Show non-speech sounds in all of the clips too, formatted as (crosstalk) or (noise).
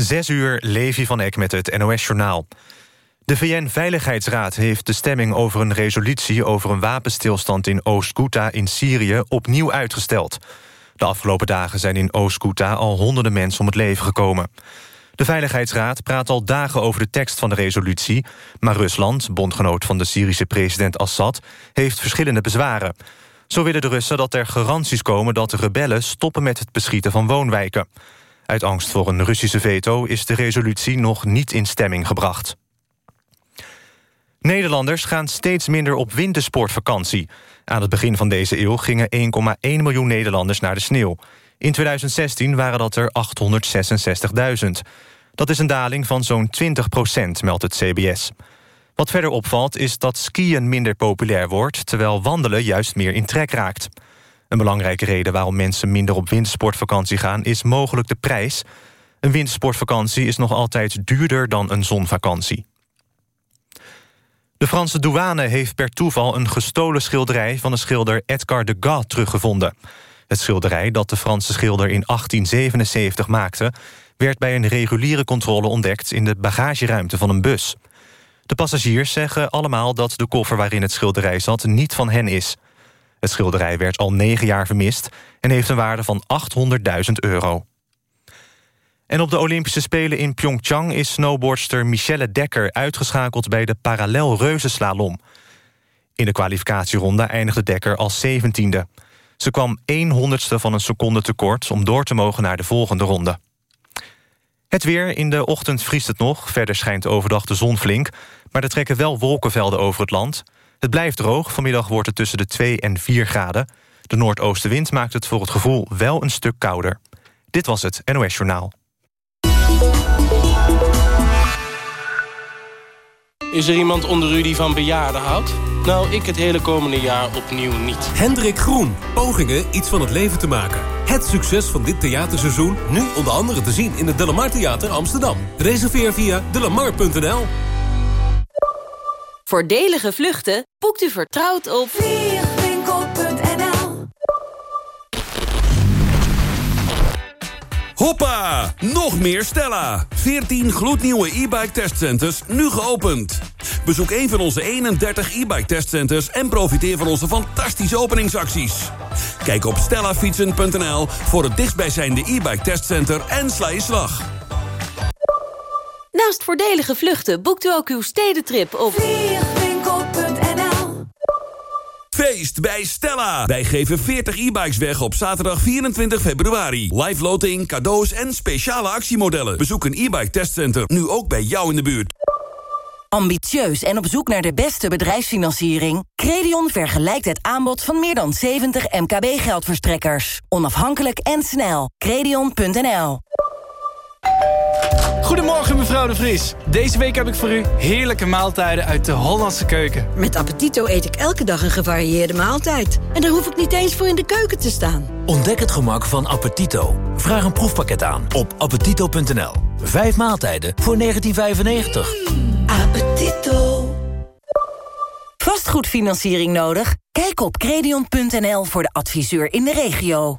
Zes uur, Levi van Eck met het NOS-journaal. De VN-veiligheidsraad heeft de stemming over een resolutie... over een wapenstilstand in Oost-Ghouta in Syrië opnieuw uitgesteld. De afgelopen dagen zijn in Oost-Ghouta al honderden mensen om het leven gekomen. De Veiligheidsraad praat al dagen over de tekst van de resolutie... maar Rusland, bondgenoot van de Syrische president Assad... heeft verschillende bezwaren. Zo willen de Russen dat er garanties komen dat de rebellen... stoppen met het beschieten van woonwijken. Uit angst voor een Russische veto is de resolutie nog niet in stemming gebracht. Nederlanders gaan steeds minder op wintersportvakantie. Aan het begin van deze eeuw gingen 1,1 miljoen Nederlanders naar de sneeuw. In 2016 waren dat er 866.000. Dat is een daling van zo'n 20 procent, meldt het CBS. Wat verder opvalt is dat skiën minder populair wordt... terwijl wandelen juist meer in trek raakt. Een belangrijke reden waarom mensen minder op wintersportvakantie gaan... is mogelijk de prijs. Een wintersportvakantie is nog altijd duurder dan een zonvakantie. De Franse douane heeft per toeval een gestolen schilderij... van de schilder Edgar Degas teruggevonden. Het schilderij dat de Franse schilder in 1877 maakte... werd bij een reguliere controle ontdekt in de bagageruimte van een bus. De passagiers zeggen allemaal dat de koffer waarin het schilderij zat... niet van hen is. Het schilderij werd al negen jaar vermist... en heeft een waarde van 800.000 euro. En op de Olympische Spelen in Pyeongchang... is snowboardster Michelle Dekker uitgeschakeld bij de parallel reuzenslalom. In de kwalificatieronde eindigde Dekker als zeventiende. Ze kwam 1 honderdste van een seconde tekort... om door te mogen naar de volgende ronde. Het weer, in de ochtend vriest het nog. Verder schijnt overdag de zon flink. Maar er trekken wel wolkenvelden over het land. Het blijft droog. Vanmiddag wordt het tussen de 2 en 4 graden. De noordoostenwind maakt het voor het gevoel wel een stuk kouder. Dit was het NOS Journaal. Is er iemand onder u die van bejaarden houdt? Nou, ik het hele komende jaar opnieuw niet. Hendrik Groen. Pogingen iets van het leven te maken. Het succes van dit theaterseizoen nu onder andere te zien in het Delamar Theater Amsterdam. Reserveer via delamar.nl. Voordelige vluchten boekt u vertrouwd op vliegwinkel.nl Hoppa! Nog meer Stella. 14 gloednieuwe e-bike testcenters, nu geopend. Bezoek een van onze 31 e-bike testcenters... en profiteer van onze fantastische openingsacties. Kijk op stellafietsen.nl voor het dichtstbijzijnde e-bike testcenter en sla je slag. Naast voordelige vluchten boekt u ook uw stedentrip op Feest bij Stella. Wij geven 40 e-bikes weg op zaterdag 24 februari. Live loting, cadeaus en speciale actiemodellen. Bezoek een e-bike testcenter, nu ook bij jou in de buurt. Ambitieus en op zoek naar de beste bedrijfsfinanciering? Credion vergelijkt het aanbod van meer dan 70 MKB-geldverstrekkers. Onafhankelijk en snel. Credion.nl Goedemorgen mevrouw de Vries. Deze week heb ik voor u heerlijke maaltijden uit de Hollandse keuken. Met Appetito eet ik elke dag een gevarieerde maaltijd. En daar hoef ik niet eens voor in de keuken te staan. Ontdek het gemak van Appetito. Vraag een proefpakket aan op appetito.nl. Vijf maaltijden voor 1995. Appetito. Vastgoedfinanciering nodig? Kijk op credion.nl voor de adviseur in de regio.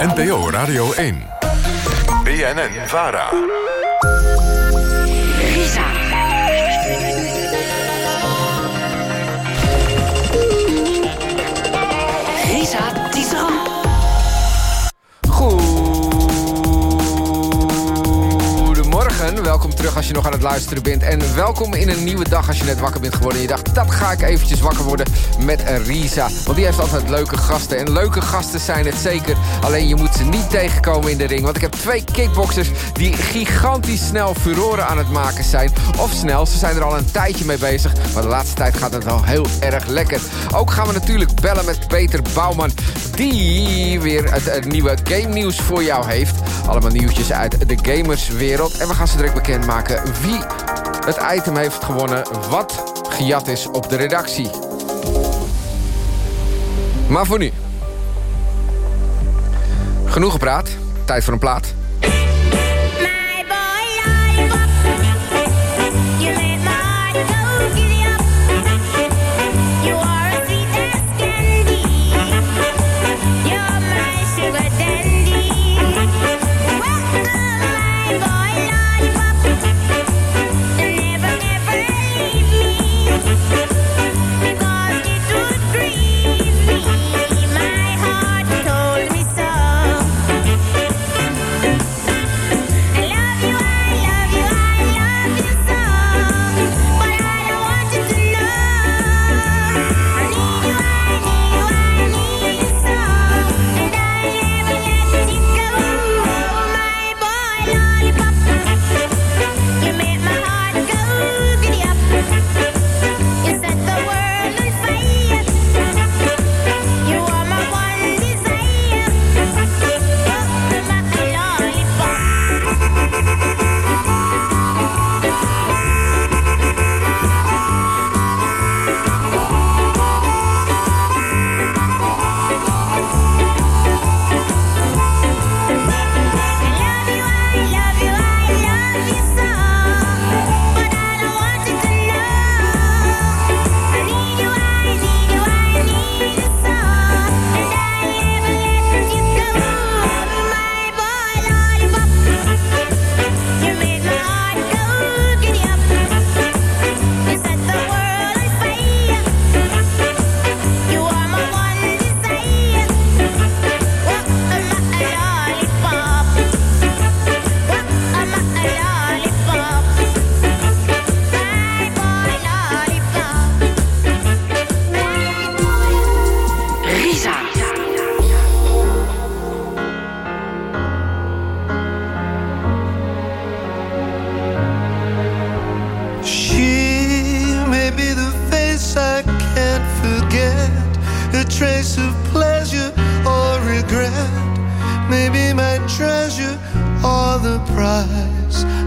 NPO Radio 1. BNN Vara. Welkom terug als je nog aan het luisteren bent. En welkom in een nieuwe dag als je net wakker bent geworden. En je dacht, dat ga ik eventjes wakker worden met Risa. Want die heeft altijd leuke gasten. En leuke gasten zijn het zeker. Alleen je moet ze niet tegenkomen in de ring. Want ik heb twee kickboxers die gigantisch snel furoren aan het maken zijn. Of snel, ze zijn er al een tijdje mee bezig. Maar de laatste tijd gaat het wel heel erg lekker. Ook gaan we natuurlijk bellen met Peter Bouwman. Die weer het, het nieuwe game nieuws voor jou heeft. Allemaal nieuwtjes uit de gamerswereld. En we gaan ze direct wie het item heeft gewonnen... wat gejat is op de redactie. Maar voor nu. Genoeg gepraat. Tijd voor een plaat.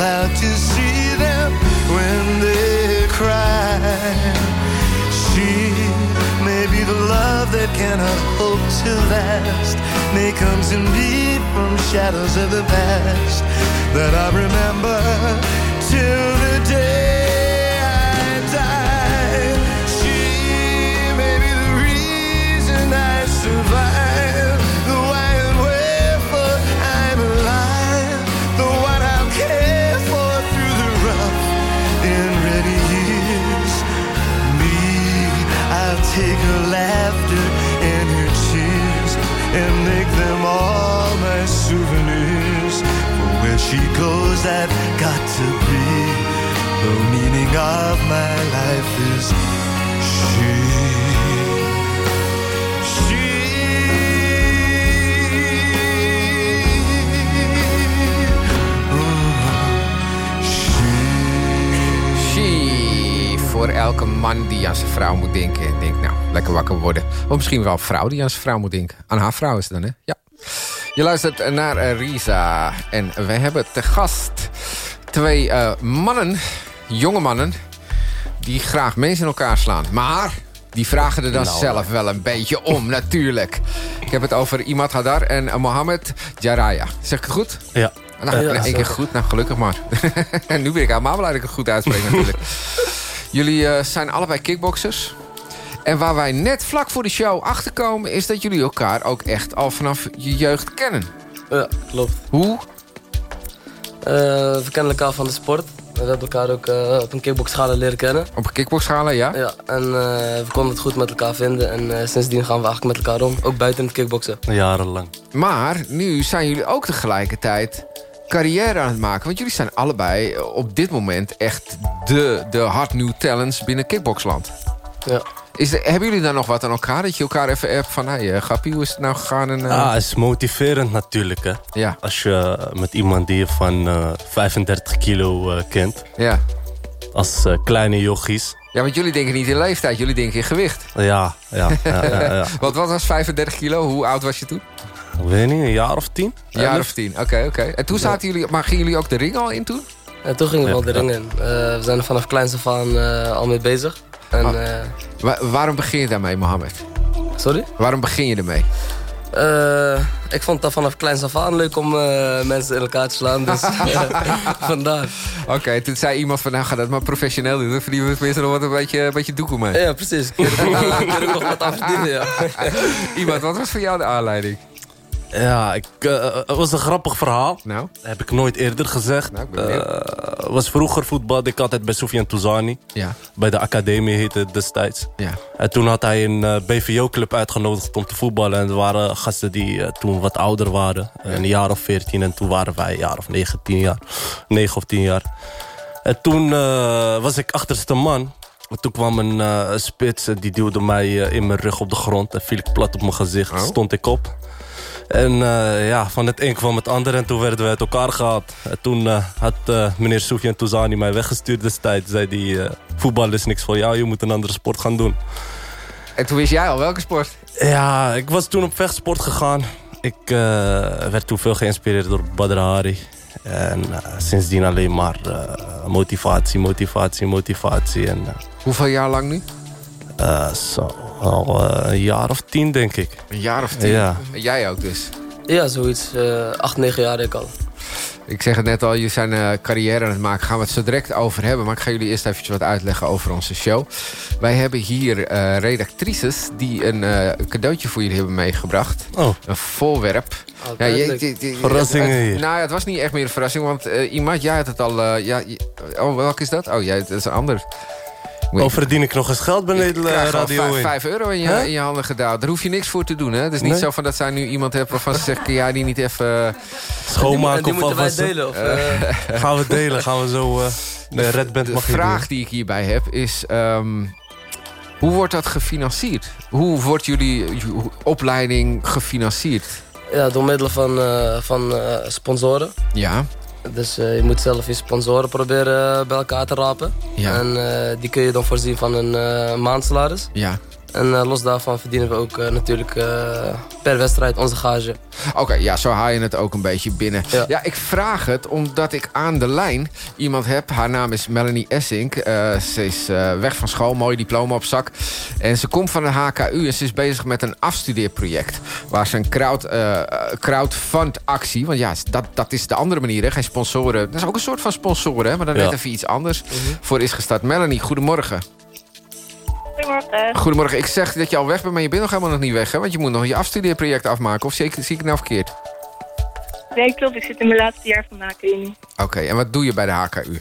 allowed to see them when they cry. She may be the love that cannot hope to last, may comes and me from shadows of the past that I remember till the day. I've got to be. The meaning of my life is she. She. Voor elke man die aan zijn vrouw moet denken. En denkt, nou, lekker wakker worden. Of misschien wel een vrouw die aan zijn vrouw moet denken. Aan haar vrouw is het dan, hè? Ja. Je luistert naar eh, Risa. En wij hebben te gast twee eh, mannen, jonge mannen... die graag mensen in elkaar slaan. Maar die vragen er dan Nou, zelf wel een beetje om, (laughs) natuurlijk. Ik heb het over Imad Hadar en eh, Mohammed Jaraya. Zeg ik het goed? Ja. Nou, Ja, één keer goed. Nou, gelukkig maar. (laughs) en nu ben ik blij dat ik het goed uitspreek natuurlijk. (laughs) jullie zijn allebei kickboxers. En waar wij net vlak voor de show achterkomen... is dat jullie elkaar ook echt al vanaf je jeugd kennen. Ja, klopt. Hoe? Eh, we kennen elkaar van de sport. We hebben elkaar ook eh, op een kickboxschalen leren kennen. Op een kickboxschalen, ja? Ja, en eh, we konden het goed met elkaar vinden. En eh, sindsdien gaan we eigenlijk met elkaar om. Ook buiten het kickboksen. Jarenlang. Maar nu zijn jullie ook tegelijkertijd carrière aan het maken. Want jullie zijn allebei op dit moment echt de, de hard new talents binnen kickboxland. Ja. Is er- hebben jullie daar nog wat aan elkaar? Dat je elkaar even appt van... Hey, Gappie, hoe is het nou gegaan? En, eh, Ah, het is motiverend natuurlijk, hè. Ja. Als je met iemand die je van eh, 35 kilo eh, kent. Ja. Als eh, kleine jochies. Ja, want jullie denken niet in leeftijd, jullie denken in gewicht. Ja, ja. ja, ja, ja. (laughs) Wat, wat was 35 kilo? Hoe oud was je toen? Ik weet niet, een jaar of tien? Een jaar of tien, oké, oké. En toen zaten jullie... Maar gingen jullie ook de ring al in toen? En toen gingen we Ja, wel de ring in. Eh, we zijn er vanaf kleins af aan eh, al mee bezig. En, Ah. eh, Wa- waarom begin je daarmee, Mohammed? sorry? Waarom begin je ermee? Eh, ik vond het vanaf kleins af aan leuk om eh, mensen in elkaar te slaan. Dus (laughs) (laughs) vandaar. Oké, toen zei iemand van... Nou, ga dat maar professioneel doen. Dan verdienen we tenminste nog wat een beetje, een beetje doekoe mee. Ja, precies. Kun je er nog wat aan verdienen, ja. (laughs) Iemand, wat was voor jou de aanleiding? Ja, ik, eh, het was een grappig verhaal. Nou? Dat heb ik nooit eerder gezegd. Nou, ik. Eh, was vroeger voetbal. Ik altijd bij Soufiane Touzani. Ja. Bij de academie heette het destijds. Ja. En toen had hij een eh, BVO-club uitgenodigd om te voetballen. En er waren gasten die toen wat ouder waren. Een jaar of 14. En toen waren wij een jaar of 19 jaar. 9 of 10 jaar. En toen was ik achterste man. En Toen kwam een spits en die duwde mij in mijn rug op de grond. En viel ik plat op mijn gezicht. Oh. Stond ik op. En eh, ja, van het een kwam het ander en toen werden we uit elkaar gehaald. En toen eh, had eh, meneer Soufiane Touzani mij weggestuurd destijds. Zei die, voetbal is niks voor jou, je moet een andere sport gaan doen. En toen wist jij al welke sport? Ja, ik was toen op vechtsport gegaan. Ik werd toen veel geïnspireerd door Badr Hari. En sindsdien alleen maar motivatie, motivatie, motivatie. En, Hoeveel jaar lang nu? zo, al eh, een jaar of tien denk ik. Een jaar of tien? Ja. En jij ook dus? Ja, zoiets. eh acht, negen jaar denk ik al. Ik zeg het net al, jullie zijn eh, carrière aan het maken. Gaan we het zo direct over hebben. Maar ik ga jullie eerst eventjes wat uitleggen over onze show. Wij hebben hier eh, redactrices die een eh, cadeautje voor jullie hebben meegebracht. Oh. Een voorwerp. Je- leuk. je- je- Verrassingen het- hier. Nou ja, het was niet echt meer een verrassing. Want eh Imad, jij had het al... ja, oh, welke is dat? Oh, jij, dat is een ander. Oh, verdien ik nog eens geld bij Nederland al Radio vijf, 1? vijf euro in je, Huh? in je handen gedaan. Daar hoef je niks voor te doen. Hè? Het is niet Nee. zo van dat zij nu iemand hebben waarvan ze zegt... kun jij die niet even... eh, Schoonmaken en die of moeten wij delen? Of, eh, Gaan we delen, gaan we zo... eh de Red Band de mag je vraag die ik hierbij heb is... ehm, hoe wordt dat gefinancierd? Hoe wordt jullie opleiding gefinancierd? ja, door middel van, eh, van eh, sponsoren. Ja, Dus eh, je moet zelf je sponsoren proberen bij elkaar te rapen. Ja. En eh, die kun je dan voorzien van een eh maandsalaris. ja. En eh, los daarvan verdienen we ook eh, natuurlijk eh, per wedstrijd onze gage. Oké, ja, zo haal je het ook een beetje binnen. Ja. Ja. ik vraag het omdat ik aan de lijn iemand heb. Haar naam is Melanie Essink. Ze is weg van school, mooi diploma op zak. En ze komt van de HKU en ze is bezig met een afstudeerproject. Waar ze een crowd, eh, crowdfund actie... want ja, dat, dat is de andere manier, hè, geen sponsoren. Dat is ook een soort van sponsoren, hè, maar dan Ja. net even iets anders. Voor is gestart. Melanie, goedemorgen. Goedemorgen. Goedemorgen, ik zeg dat je al weg bent, maar je bent nog helemaal nog niet weg, hè? Want je moet nog je afstudeerproject afmaken. Of zie ik, zie ik het nou verkeerd? Nee, klopt. Ik zit in mijn laatste jaar van de academie. Oké, en wat doe je bij de HKU?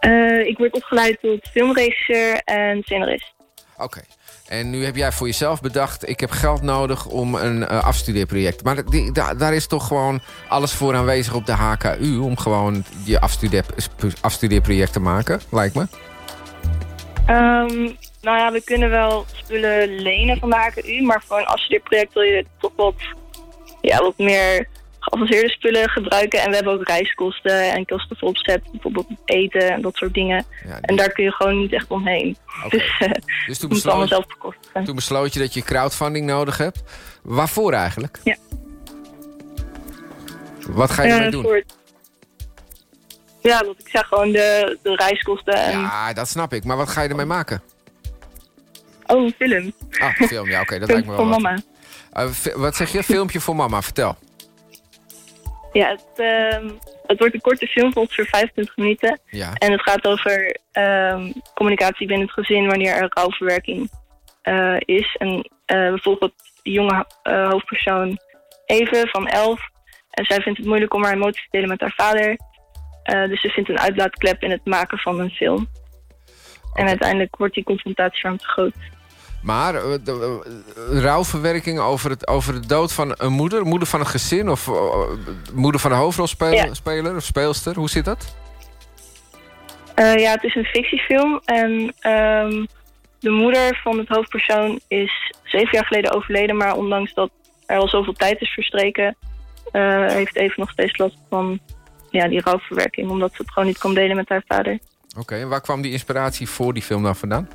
Eh, ik word opgeleid tot filmregisseur en scenarist. Oké. En nu heb jij voor jezelf bedacht... ik heb geld nodig om een eh, afstudeerproject. Maar die, da- daar is toch gewoon alles voor aanwezig op de HKU... om gewoon je afstudeer, afstudeerproject te maken, lijkt me. Ehm, nou ja, we kunnen wel spullen lenen van de HKU, maar voor een afstudeerproject wil je toch wat, ja, wat meer geavanceerde spullen gebruiken. En we hebben ook reiskosten en kosten voor opzet, bijvoorbeeld eten en dat soort dingen. en daar kun je gewoon niet echt omheen. Dus, eh Dus toen je besloot, zelf toen besloot je dat je crowdfunding nodig hebt. Waarvoor eigenlijk? Ja. Wat ga je ermee Eh, doen? voor Ja, wat ik zeg, gewoon de, de reiskosten en... Ja, dat snap ik. Maar wat ga je ermee maken? Oh, een film. Ah, een film. Ja, oké. dat lijkt me wel voor wat. mama. Eh, wat zeg je? Filmpje voor mama. Vertel. Ja, het, ehm, het wordt een korte film van ongeveer 25 minuten. Ja. En het gaat over ehm, communicatie binnen het gezin wanneer er rouwverwerking eh, is. En eh volgen de jonge hoofdpersoon Eve van 11. En zij vindt het moeilijk om haar emoties te delen met haar vader. Eh, dus ze vindt een uitlaatklep in het maken van een film. En uiteindelijk wordt die confrontatie voor hem te groot. Maar eh, de, eh, rouwverwerking over, het, over de dood van een moeder? Moeder van een gezin? Of moeder van een hoofdrolspeler Ja. of speelster? Hoe zit dat? Ja, het is een fictiefilm. En ehm, de moeder van het hoofdpersoon is zeven jaar geleden overleden. Maar ondanks dat er al zoveel tijd is verstreken... heeft Eve nog steeds last van ja, die rouwverwerking. Omdat ze het gewoon niet kon delen met haar vader. Oké, en waar kwam die inspiratie voor die film dan vandaan?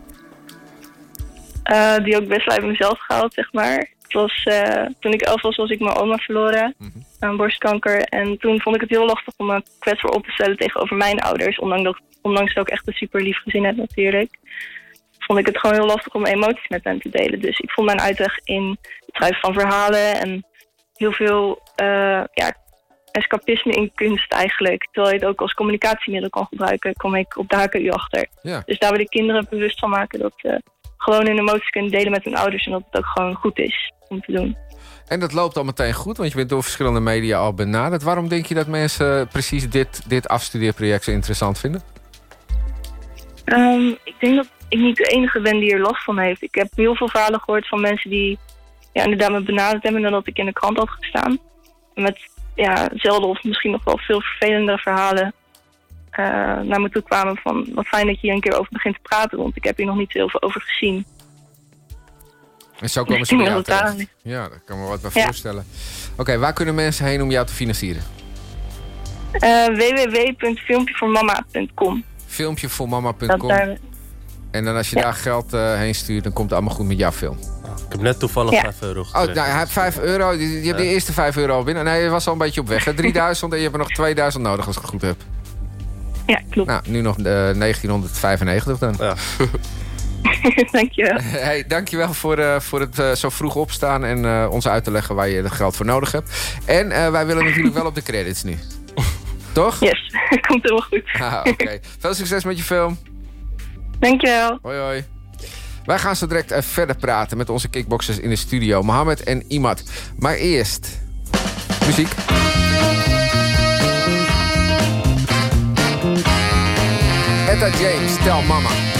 Eh, die ook best wel uit mezelf gehaald, zeg maar. Het was, eh, toen ik elf was, was ik mijn oma verloren aan borstkanker. En toen vond ik het heel lastig om me kwetsbaar op te stellen tegenover mijn ouders. Ondanks dat, ondanks dat ik echt een super lief gezin heb natuurlijk. Vond ik het gewoon heel lastig om emoties met hen te delen. Dus ik vond mijn uitweg in het schrijven van verhalen. En heel veel eh, ja, escapisme in kunst eigenlijk. Terwijl je het ook als communicatiemiddel kan gebruiken, kom ik op de HKU achter. Ja. Dus daar wil ik kinderen bewust van maken dat ze gewoon hun emoties kunnen delen met hun ouders. En dat het ook gewoon goed is om te doen. En dat loopt al meteen goed, want je bent door verschillende media al benaderd. Waarom denk je dat mensen precies dit, dit afstudeerproject zo interessant vinden? Ehm, ik denk dat ik niet de enige ben die er last van heeft. Ik heb heel veel verhalen gehoord van mensen die ja, inderdaad me benaderd hebben nadat ik in de krant had gestaan. Met ja, zelden of misschien nog wel veel vervelendere verhalen eh, naar me toe kwamen van wat fijn dat je hier een keer over begint te praten, want ik heb hier nog niet heel veel over gezien. En zo komen ze bij jou dat terecht. Ja, daar kan me wat bij Ja. voorstellen. Oké, waar kunnen mensen heen om jou te financieren? Eh www.filmpjevoormama.com Filmpjevoormama.com Dat En dan als je daar geld eh, heen stuurt, dan komt het allemaal goed met jouw film. Ik heb net toevallig Ja. 5 euro Oh, nou, hij heeft 5 euro. Je, je hebt de eerste 5 euro al binnen. Nee, je was al een beetje op weg. hè. 3000 en je hebt er nog 2000 nodig als ik het goed heb. Ja, klopt. Nou, nu nog eh, 1995 dan. Ja. (laughs) Dankjewel. Hey, dankjewel voor, eh, voor het eh, zo vroeg opstaan en eh, ons uit te leggen waar je het geld voor nodig hebt. En eh, wij willen natuurlijk wel op de credits nu. (laughs) Toch? Yes, (laughs) komt helemaal goed. Ah, Oké. Veel succes met je film. Dankjewel. Hoi hoi. Wij gaan zo direct eh, verder praten met onze kickboxers in de studio. Mohammed en Imad. Maar eerst... Muziek. Etta James, Tell Mama.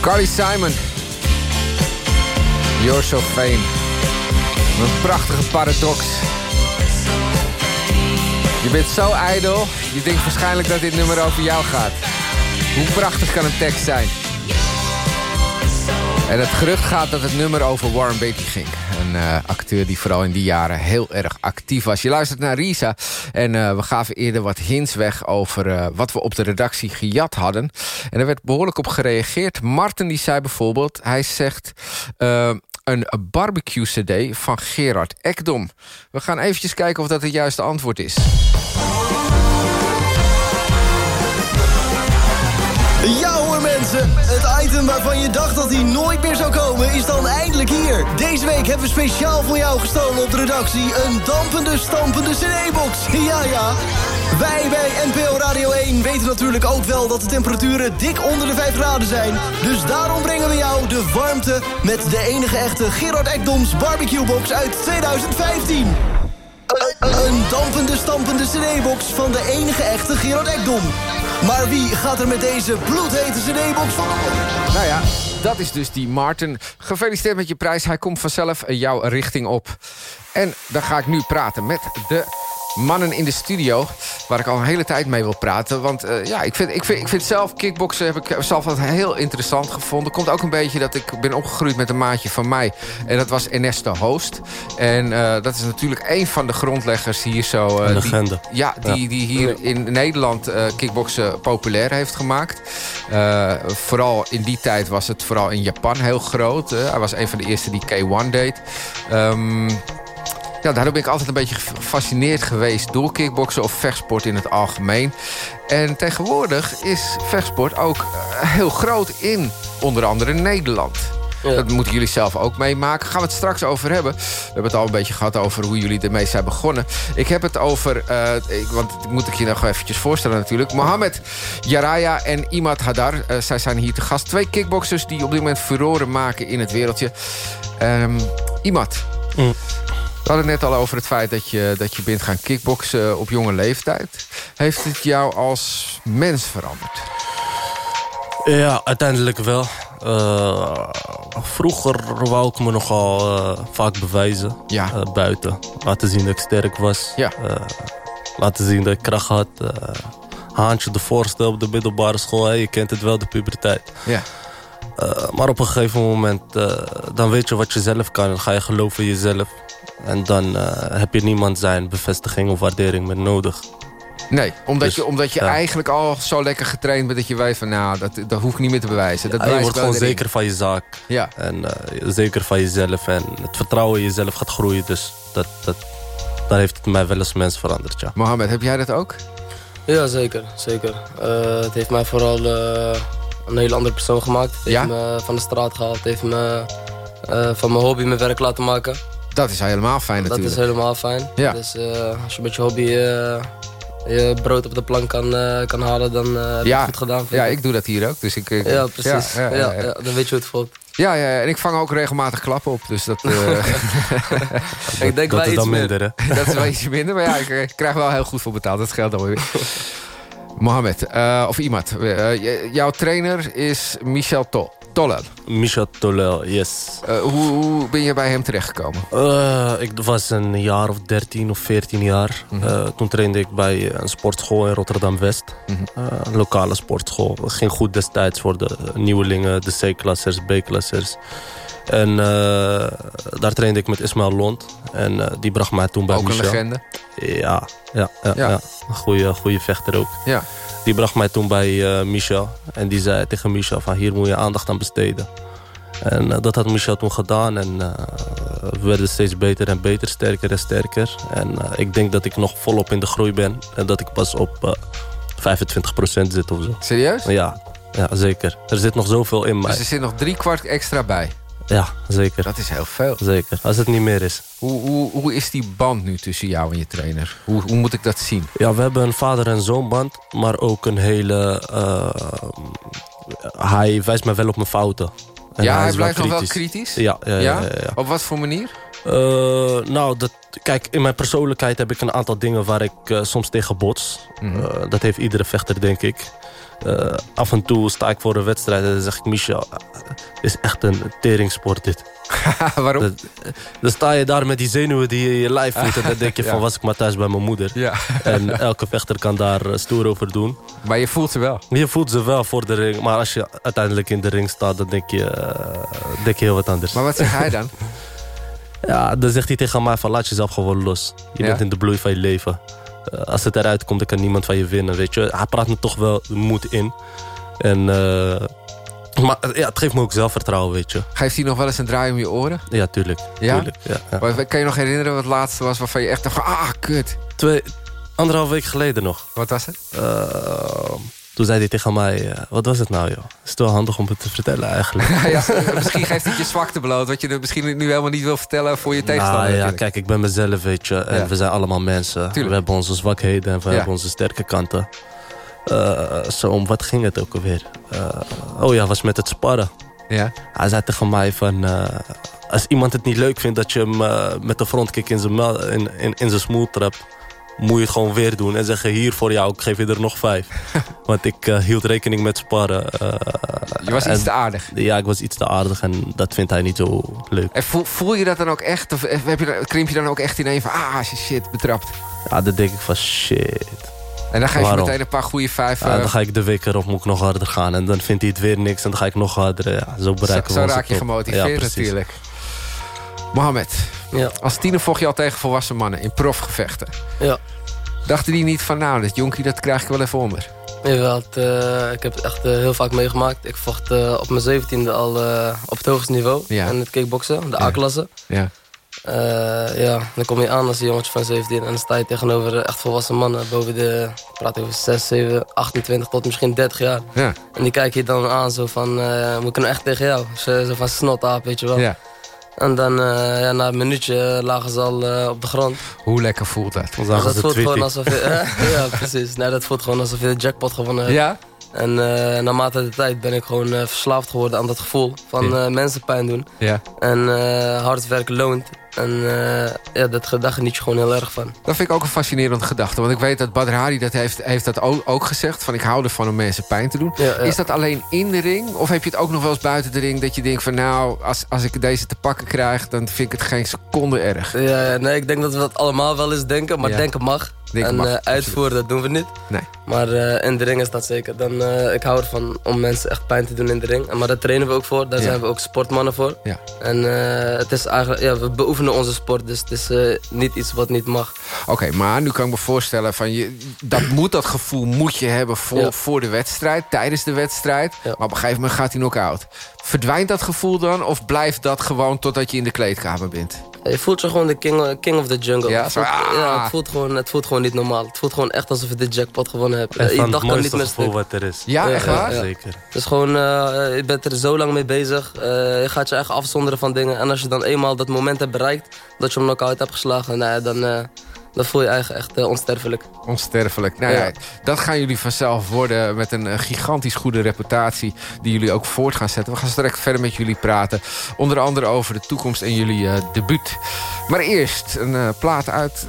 Carly Simon. You're so vain. Een prachtige paradox. Je bent zo ijdel, je denkt waarschijnlijk dat dit nummer over jou gaat. Hoe prachtig kan een tekst zijn? En het gerucht gaat dat het nummer over Warren Beatty ging. Een eh, acteur die vooral in die jaren heel erg actief was. Je luistert naar Risa en eh, we gaven eerder wat hints weg... over eh, wat we op de redactie gejat hadden. En er werd behoorlijk op gereageerd. Martin die zei bijvoorbeeld, hij zegt... eh, een barbecue-cd van Gerard Ekdom. We gaan eventjes kijken of dat het juiste antwoord is. Het item waarvan je dacht dat hij nooit meer zou komen is dan eindelijk hier. Deze week hebben we speciaal voor jou gestolen op de redactie een dampende, stampende cd-box. Ja ja. Wij bij NPO Radio 1 weten natuurlijk ook wel dat de temperaturen dik onder de 5 graden zijn. Dus daarom brengen we jou de warmte met de enige echte Gerard Ekdoms barbecue box uit 2015. Een, een dampende, stampende cd-box van de enige echte Gerard Ekdom. Maar wie gaat er met deze bloedhete cd-box van? Nou ja, dat is dus die Martin. Gefeliciteerd met je prijs. Hij komt vanzelf jouw richting op. En dan ga ik nu praten met de mannen in de studio... waar ik al een hele tijd mee wil praten. Want eh, ja, ik vind, ik, vind, ik vind zelf kickboksen heb ik zelf altijd heel interessant gevonden. Komt ook een beetje dat ik ben opgegroeid met een maatje van mij. En dat was Ernesto Hoost. En eh, dat is natuurlijk een van de grondleggers hier zo... eh, Een die- legende. ja, die, Ja. die hier in Nederland eh kickboksen populair heeft gemaakt. Eh, vooral in die tijd was het vooral in Japan heel groot. hij was een van de eerste die K1 deed. Ehm, ja, daardoor ben ik altijd een beetje gefascineerd geweest... door kickboksen of vechtsport in het algemeen. En tegenwoordig is vechtsport ook eh, heel groot in onder andere Nederland. Dat moeten jullie zelf ook meemaken. Gaan we het straks over hebben. We hebben het al een beetje gehad over hoe jullie ermee zijn begonnen. Ik heb het over, eh, ik, want dat moet ik je nog eventjes voorstellen natuurlijk. Mohamed Jaraya en Imad Hadar. Eh, zij zijn hier te gast. Twee kickboxers die op dit moment furoren maken in het wereldje. Ehm Imad, we hadden het net al over het feit dat je, dat je bent gaan kickboksen op jonge leeftijd. Heeft het jou als mens veranderd? Ja, uiteindelijk wel. Eh, vroeger wou ik me nogal eh, vaak bewijzen. Ja. Eh, buiten. Laten zien dat ik sterk was. Ja. Eh, laten zien dat ik kracht had. Eh, Haantje de voorste op de middelbare school. je kent het wel, de puberteit. Ja. Eh, maar op een gegeven moment, eh, dan weet je wat je zelf kan. Dan ga je geloven in jezelf. En dan eh, heb je niemand zijn bevestiging of waardering meer nodig. Nee, omdat Dus, je, omdat je ja. eigenlijk al zo lekker getraind bent... dat je weet van, nou, dat, dat hoef ik niet meer te bewijzen. Dat Ja, je wordt wel gewoon erin. zeker van je zaak. Ja. En eh, zeker van jezelf. En het vertrouwen in jezelf gaat groeien. Dus dat, dat, daar heeft het mij wel als mens veranderd, ja. Mohammed, heb jij dat ook? Ja, zeker. zeker. Eh, het heeft mij vooral eh, een hele andere persoon gemaakt. Heeft Ja? me van de straat gehaald. Heeft me eh, van mijn hobby mijn werk laten maken. Dat is helemaal fijn Dat natuurlijk. is helemaal fijn. Ja. Dus eh, als je met je hobby eh, je brood op de plank kan, eh, kan halen, dan eh, heb je Ja. het goed gedaan. Ja, ik doe dat hier ook. Dus ik, ik- Ja, precies. Ja, Ja, ja, ja. ja, dan weet je hoe het voelt. Ja, ja, ja, en ik vang ook regelmatig klappen op. Dus dat, eh, (laughs) Ik denk dat wel is iets minder, hè? (laughs) dat is wel iets minder. Maar ja, ik, ik krijg wel heel goed voor betaald. Dat geldt dan weer. (laughs) Mohammed, eh, of iemand. eh, jouw trainer is Michel To- Tollel. Michel Tolel, yes. Eh, hoe, hoe ben je bij hem terechtgekomen? Eh, ik was een jaar of 13 of 14 jaar. Mhm. Eh, toen trainde ik bij een sportschool in Rotterdam-West. Mhm. Een lokale sportschool. Het ging goed destijds voor de nieuwelingen, de C-klassers, B-klassers. En daar trainde ik met Ismaël Lond. En die bracht mij toen bij Ook een Michel. legende. Ja, ja, ja, Ja. ja. een goede, goede vechter ook. Ja. Die bracht mij toen bij eh, Michel. En die zei tegen Michel van hier moet je aandacht aan besteden. En eh, dat had Michel toen gedaan. En eh, we werden steeds beter en beter, sterker en sterker. En eh, ik denk dat ik nog volop in de groei ben. En dat ik pas op eh 25% zit of zo. Serieus? Ja, ja, zeker. Er zit nog zoveel in mij. Dus er zit nog drie kwart extra bij. Ja, zeker. Dat is heel veel. Zeker. Als het niet meer is. Hoe, hoe, hoe is die band nu tussen jou en je trainer? Hoe, hoe moet ik dat zien? Ja, we hebben een vader- en zoonband, maar ook een hele... hij wijst me wel op mijn fouten. En ja, hij, blijft nog wel kritisch? Ja, ja, ja, ja, ja. Op wat voor manier? Eh, nou, dat, kijk, in mijn persoonlijkheid heb ik een aantal dingen waar ik eh, soms tegen bots. Mhm. Eh, dat heeft iedere vechter, denk ik. Eh, af en toe sta ik voor een wedstrijd en dan zeg ik... Michel, het is echt een teringsport dit. (laughs) Waarom? Dat- dan sta je daar met die zenuwen die je in je lijf voelt... en dan denk je (laughs) Ja. van, was ik maar thuis bij mijn moeder. Ja. (laughs) En elke vechter kan daar eh, stoer over doen. Maar je voelt ze wel. Je voelt ze wel voor de ring. Maar als je uiteindelijk in de ring staat, dan denk je, eh, denk je heel wat anders. Maar wat zegt hij dan? Ja, dan zegt hij tegen mij van laat jezelf gewoon los. Je Ja? bent in de bloei van je leven. Eh, als het eruit komt, dan kan niemand van je winnen, weet je. Hij praat me toch wel de moed in. En, eh, maar eh, ja, het geeft me ook zelfvertrouwen, weet je. Geeft hij nog wel eens een draai om je oren? Ja, tuurlijk. Ja? tuurlijk ja, ja. Maar Kan je nog herinneren wat het laatste was waarvan je echt dacht. Ah, kut. Twee, anderhalf week geleden nog. Wat was het? Toen zei hij tegen mij, eh, wat was het nou joh? Het is wel handig om het te vertellen eigenlijk. (laughs) ja, misschien geeft het je zwakte bloot... wat je er misschien nu helemaal niet wil vertellen voor je tegenstander. Nou ja, natuurlijk. kijk, ik ben mezelf, weet je. En Ja. we zijn allemaal mensen. We hebben onze zwakheden en we Ja. hebben onze sterke kanten. Eh, zo, om wat ging het ook alweer? Eh, oh ja, was met het sparren. Ja. Hij zei tegen mij van... als iemand het niet leuk vindt dat je hem met de frontkick in zijn, in, in, in zijn smoel trapt... moet je het gewoon weer doen. En zeggen, hier voor jou, ik geef je er nog vijf. (laughs) Want ik eh, hield rekening met sparren. eh, Je was iets te aardig. Ja, ik was iets te aardig en dat vindt hij niet zo leuk. En voel, voel je dat dan ook echt? Of heb je, krimp je dan ook echt ineen van... Ah, shit, betrapt. Ja, dan denk ik van shit. En dan geef je Waarom? meteen een paar goede vijf... Ja, eh, dan ga ik de week erop, moet ik nog harder gaan. En dan vindt hij het weer niks en dan ga ik nog harder. Ja, zo zo, bereiken zo we onze raak je gemotiveerd Ja, natuurlijk. Mohammed, Ja. als tiener vocht je al tegen volwassen mannen in profgevechten. Ja. Dachten die niet van, nou, dat jonkie, dat krijg ik wel even onder. Jawel, eh, ik heb het echt eh, heel vaak meegemaakt. Ik vocht eh, op mijn zeventiende al op het hoogste niveau. Ja. En het kickboksen, de A-klasse. Ja. Ja, dan kom je aan als een jongetje van 17 en dan sta je tegenover echt volwassen mannen boven de, ik praat over 6, 7, 28 tot misschien 30 jaar. Ja. En die kijken je dan aan zo van, we kunnen echt tegen jou. Zo, zo van snotaap, weet je wel. Ja. En dan eh, ja, na een minuutje eh, lagen ze al eh, op de grond. Hoe lekker voelt dat? Dat voelt gewoon alsof je... (laughs) ja, precies. Nee, dat voelt gewoon alsof je de jackpot gewonnen hebt. Ja? En eh, naarmate de tijd ben ik gewoon eh, verslaafd geworden aan dat gevoel van eh, mensen pijn doen. Ja. En hard werken loont. En ja, dat, ge- daar geniet je gewoon heel erg van. Dat vind ik ook een fascinerende gedachte. Want ik weet dat Badr Hari dat heeft, heeft dat ook, ook gezegd. Van ik hou ervan om mensen pijn te doen. Ja, ja. Is dat alleen in de ring? Of heb je het ook nog wel eens buiten de ring? Dat je denkt van nou, als, als ik deze te pakken krijg... dan vind ik het geen seconde erg. Ja, nee, ik denk dat we dat allemaal wel eens denken. Maar denken mag. En mag, eh, uitvoeren, dat doen we niet. Nee. Maar eh, in de ring is dat zeker. Dan, eh, ik hou ervan om mensen echt pijn te doen in de ring. Maar daar trainen we ook voor. Daar Ja. zijn we ook sportmannen voor. Ja. En het is eigenlijk, ja, we beoefenen onze sport. Dus het is niet iets wat niet mag. Oké, maar nu kan ik me voorstellen... Van je, dat, moet, dat gevoel moet je hebben voor, Ja. voor de wedstrijd. Tijdens de wedstrijd. Ja. Maar op een gegeven moment gaat hij knock-out. Verdwijnt dat gevoel dan? Of blijft dat gewoon totdat je in de kleedkamer bent? Je voelt je gewoon de king, king of the jungle. Ja, het, voelt, ah. ja het, voelt gewoon, het voelt gewoon niet normaal. Het voelt gewoon echt alsof je de jackpot gewonnen hebt. Van je het kan niet meer stuk. wat er is. Ja, echt waar? Zeker. Het is gewoon, eh, je bent er zo lang mee bezig. Eh, je gaat je eigen afzonderen van dingen. En als je dan eenmaal dat moment hebt bereikt... dat je hem knock-out hebt geslagen... Nou, dan, eh, dan voel je je eigen echt eh, onsterfelijk. Onsterfelijk. Nou ja. Ja. dat gaan jullie vanzelf worden met een eh, gigantisch goede reputatie... die jullie ook voort gaan zetten. We gaan straks verder met jullie praten. Onder andere over de toekomst en jullie eh, debuut. Maar eerst een plaat uit,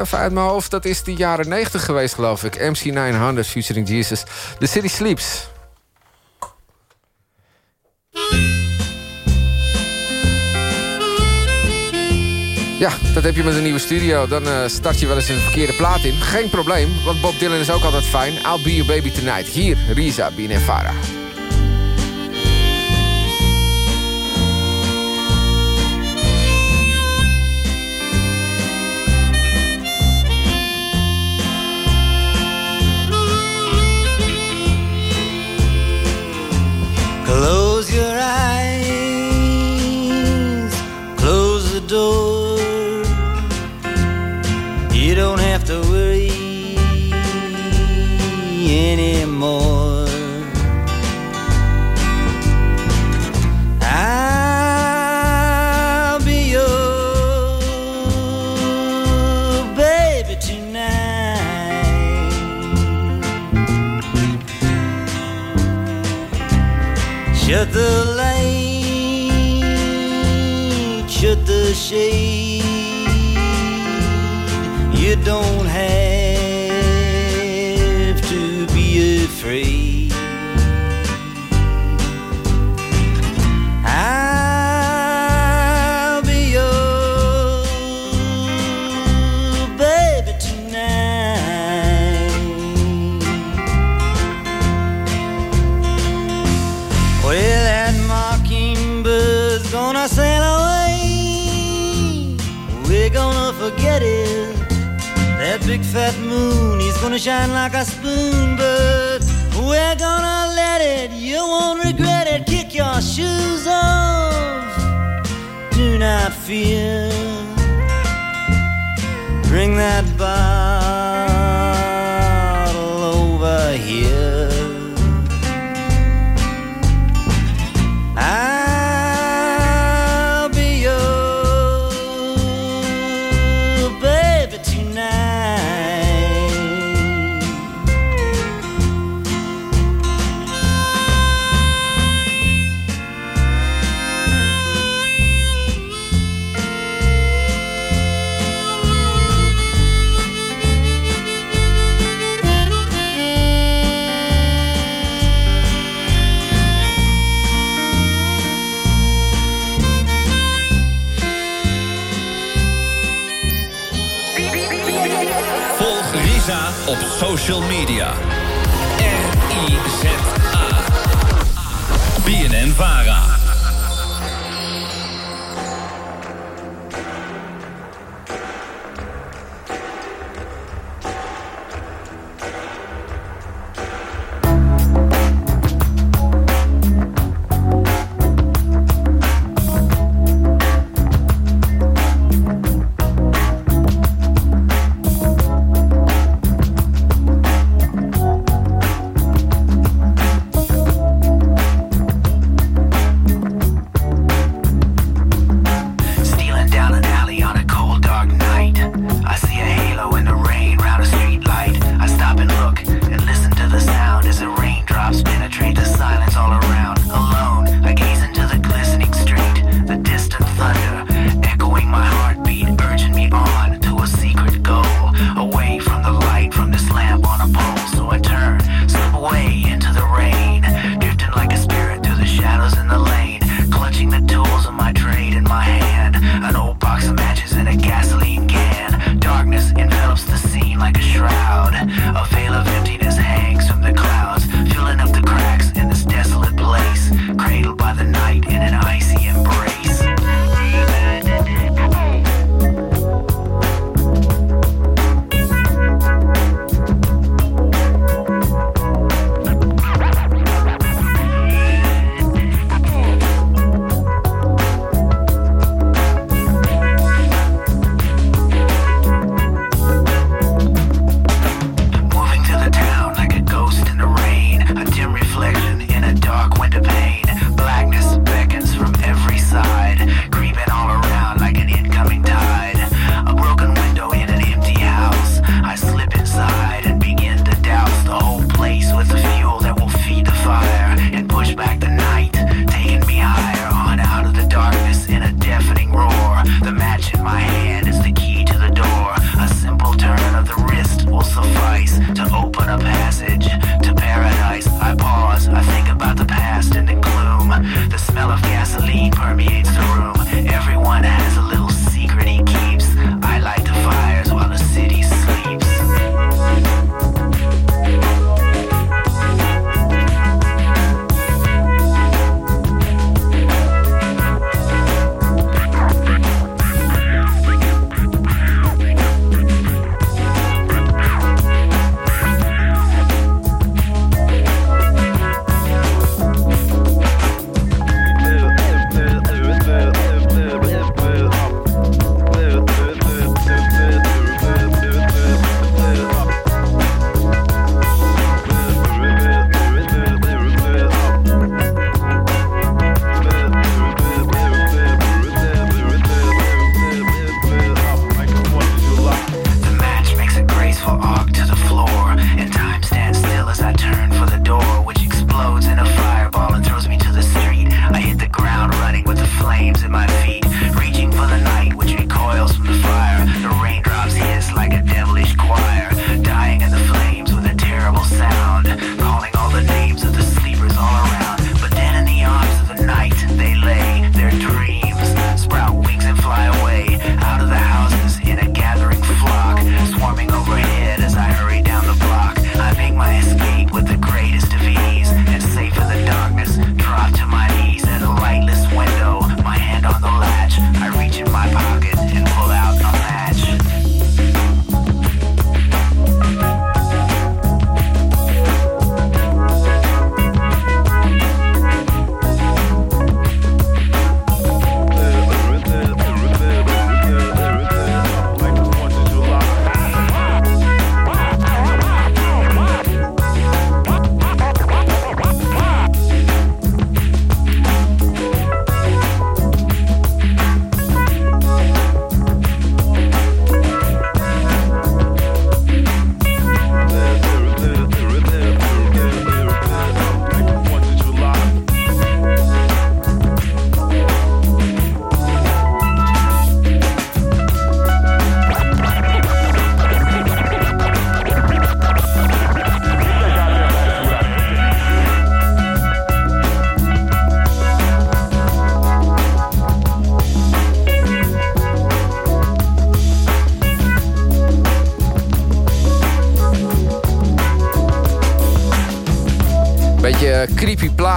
even uit mijn hoofd. Dat is de jaren 90 geweest, geloof ik. MC900 featuring Jesus. The City Sleeps. Ja, dat heb je met een nieuwe studio. Dan eh, start je wel eens een verkeerde plaat in. Geen probleem, want Bob Dylan is ook altijd fijn. I'll be your baby tonight. Hier, Risa Binefara. Close your eyes, close the door. You don't have to worry anymore. I'll be your baby tonight. Shut the light, shut the shade. Don't have fat moon, he's gonna shine like a spoon, but we're gonna let it. You won't regret it. Kick your shoes off. Do not fear. Bring that bottle social media. R-I-Z-A. BNN Vara.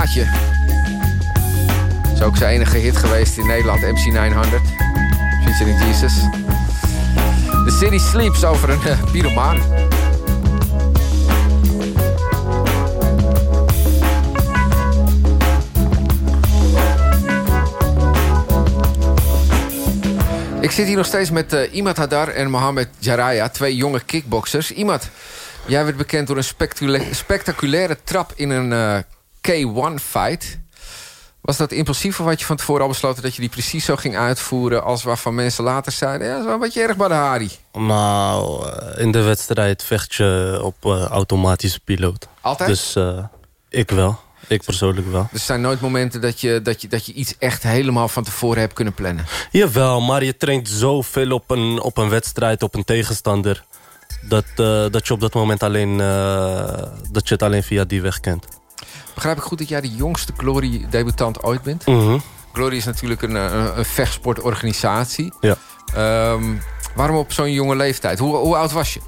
Plaatje. Is ook zijn enige hit geweest in Nederland, MC900. Featuring Jesus. The City Sleeps over een uh. Ik zit hier nog steeds met uh, Imad Hadar en Mohamed Jaraya, twee jonge kickboxers. Imad, jij werd bekend door een spectacula spectaculaire trap in een uh, K1-fight. Was dat impulsief of had je van tevoren al besloten... dat je die precies zo ging uitvoeren als waarvan mensen later zeiden... ja, dat is wel een beetje erg bij de Hari. Nou, uh, in de wedstrijd vecht je op automatische piloot. Altijd? Dus ik wel. Ik persoonlijk wel. Er zijn nooit momenten dat je, dat, je, dat je iets echt helemaal van tevoren hebt kunnen plannen? Jawel, maar je traint zoveel op een, op een wedstrijd, op een tegenstander... dat, uh, dat je op dat moment alleen, dat je het alleen via die weg kent. Begrijp ik goed dat jij de jongste Glory-debutant ooit bent? Mm -hmm. Glory is natuurlijk een, een, een vechtsportorganisatie. Ja. Um, waarom op zo'n jonge leeftijd? Hoe, hoe oud was je?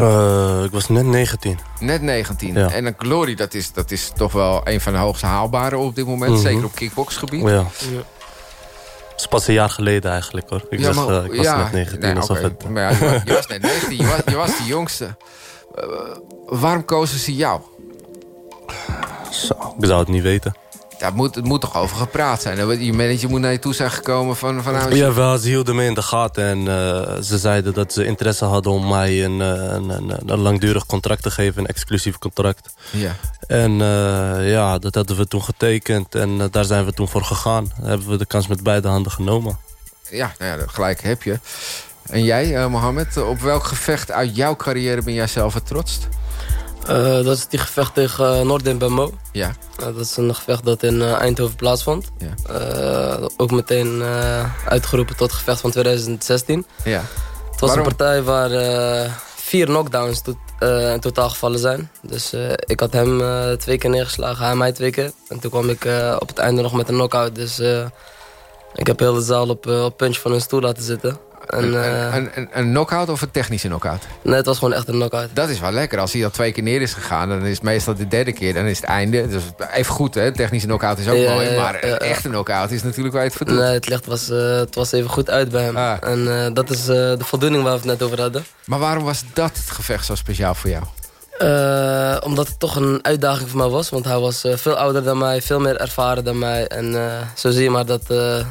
Uh, ik was net 19. Net 19. Ja. En een Glory, dat is, dat is toch wel een van de hoogste haalbare op dit moment. Mhm. Zeker op kickboxgebied. Ja. ja. Het is pas een jaar geleden eigenlijk hoor. Ik, Ja, maar- eh, ik was net 19. nee, alsof oké. het, Maar ja, je, was, je was net 19. Je was, je was de jongste. Uh, waarom kozen ze jou? Zo, ik zou het niet weten. Daar moet, het moet toch over gepraat zijn. Je manager moet naar je toe zijn gekomen van... van nou, Jawel, ze hielden me in de gaten en eh, ze zeiden dat ze interesse hadden om mij een, eh, een, een, een langdurig contract te geven, een exclusief contract. Ja. En eh, ja, dat hadden we toen getekend en daar zijn we toen voor gegaan. Hebben we de kans met beide handen genomen. Ja, nou ja, gelijk heb je. En jij, Mohammed, op welk gevecht uit jouw carrière ben jij zelf het trotst? Eh, dat is die gevecht tegen uh, Noordin bij Mo. Ja. Uh, dat is een gevecht dat in Eindhoven plaatsvond. Ja. Ook meteen uitgeroepen tot gevecht van 2016. Ja. Het was Waarom? een partij waar vier knockdowns in totaal gevallen zijn. Dus ik had hem twee keer neergeslagen, hij mij twee keer. En toen kwam ik op het einde nog met een knockout. Dus ik heb heel de zaal op, op punch van een stoel laten zitten. En, een, een, een, een knockout of een technische knockout? Nee, het was gewoon echt een knockout. Dat is wel lekker. Als hij al twee keer neer is gegaan, dan is het meestal de derde keer. Dan is het einde. Dus even goed, hè. Technische knockout is ook Ja, mooi. Maar een ja, ja. echte knockout is natuurlijk waar je het voor doet. Nee, het licht was, uh, het was even goed uit bij hem. Ah. En uh, dat is uh, de voldoening waar we het net over hadden. Maar waarom was dat het gevecht zo speciaal voor jou? Uh, omdat het toch een uitdaging voor mij was. Want hij was uh, veel ouder dan mij, veel meer ervaren dan mij. En uh, zo zie je maar dat,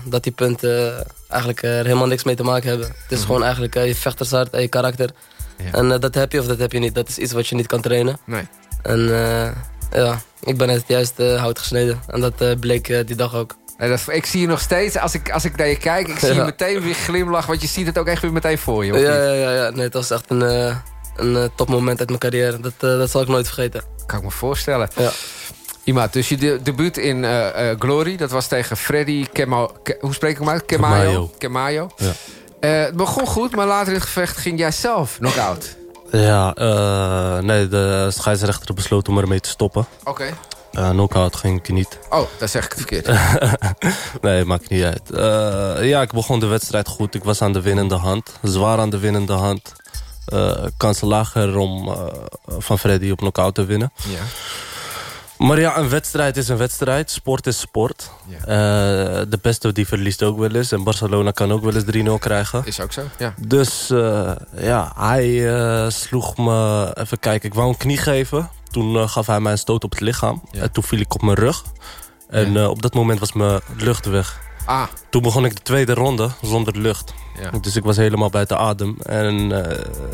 dat die punten eigenlijk er helemaal niks mee te maken hebben. Het is Mhm. mm -hmm. gewoon eigenlijk je vechtershart en je karakter. Ja. En dat heb je of dat heb je niet. Dat is iets wat je niet kan trainen. Nee. En ja, ik ben het juiste hout gesneden. En dat bleek die dag ook. Nee, dat, ik zie je nog steeds, als ik, als ik naar je kijk, ik zie Ja. (laughs) je meteen weer glimlachen. Want je ziet het ook echt weer meteen voor je. Ja, ja, ja, ja. Nee, het was echt een, een uh, topmoment uit mijn carrière. Dat, uh, dat zal ik nooit vergeten. Kan ik me voorstellen. Ja. Ima, dus je de, debuut in uh, Glory, dat was tegen Freddy Kema, Ke, Hoe spreek ik hem uit? Kemayo. Kemayo. Ja. het begon goed, maar later in het gevecht ging jij zelf knock-out. Ja, nee, de scheidsrechter besloot om ermee te stoppen. Oké. Okay. Uh, knockout ging ik niet. Oh, dat zeg ik het verkeerd. (laughs) nee, maakt niet uit. Uh, ja, ik begon de wedstrijd goed. Ik was aan de winnende hand. Zwaar aan de winnende hand. Uh, kans lager om van Freddy op knockout te winnen. Ja. Maar ja, een wedstrijd is een wedstrijd. Sport is sport. Ja. de beste die verliest ook wel eens. En Barcelona kan ook wel eens 3-0 krijgen. Is ook zo, ja. Dus ja, hij sloeg me... Even kijken, ik wou een knie geven. Toen gaf hij mij een stoot op het lichaam. Ja. En toen viel ik op mijn rug. En op dat moment was mijn lucht weg. Ah, Toen begon ik de tweede ronde zonder lucht. Ja. Dus ik was helemaal buiten adem. En uh,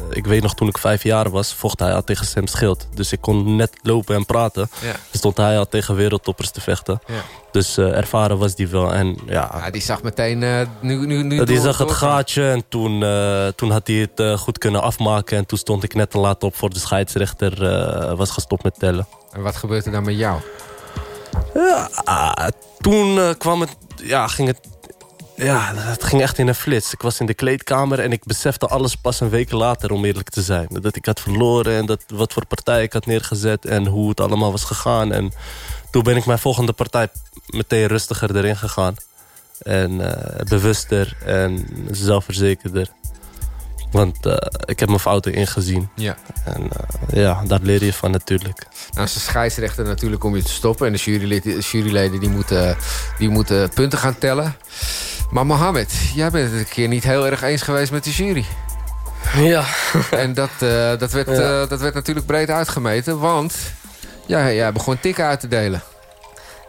ik weet nog, toen ik vijf jaar was, vocht hij al tegen Sam Schild. Dus ik kon net lopen en praten. Ja. Dan stond hij al tegen wereldtoppers te vechten. Ja. Dus uh, ervaren was die wel. En ja, ja die zag meteen uh, nu, nu, nu die door- zag het gaatje en toen, toen had hij het goed kunnen afmaken. En toen stond ik net te laat op voor de scheidsrechter. was gestopt met tellen. En wat gebeurt er dan met jou? Ja, ah, toen kwam het, ja, ging het... Ja, het ging echt in een flits. Ik was in de kleedkamer en ik besefte alles pas een week later, om eerlijk te zijn. Dat ik had verloren en dat, wat voor partij ik had neergezet en hoe het allemaal was gegaan. En toen ben ik mijn volgende partij meteen rustiger erin gegaan. En uh, bewuster en zelfverzekerder. Want eh, ik heb mijn fouten ingezien. Ja. En eh, ja, daar leer je van natuurlijk. Nou is de scheidsrechter natuurlijk om je te stoppen. En de juryleden, de juryleden die moeten, die moeten punten gaan tellen. Maar Mohammed, jij bent het een keer niet heel erg eens geweest met de jury. Ja. (laughs) En dat, eh, dat, werd, Ja. eh, dat werd natuurlijk breed uitgemeten. Want ja, jij begon tikken uit te delen.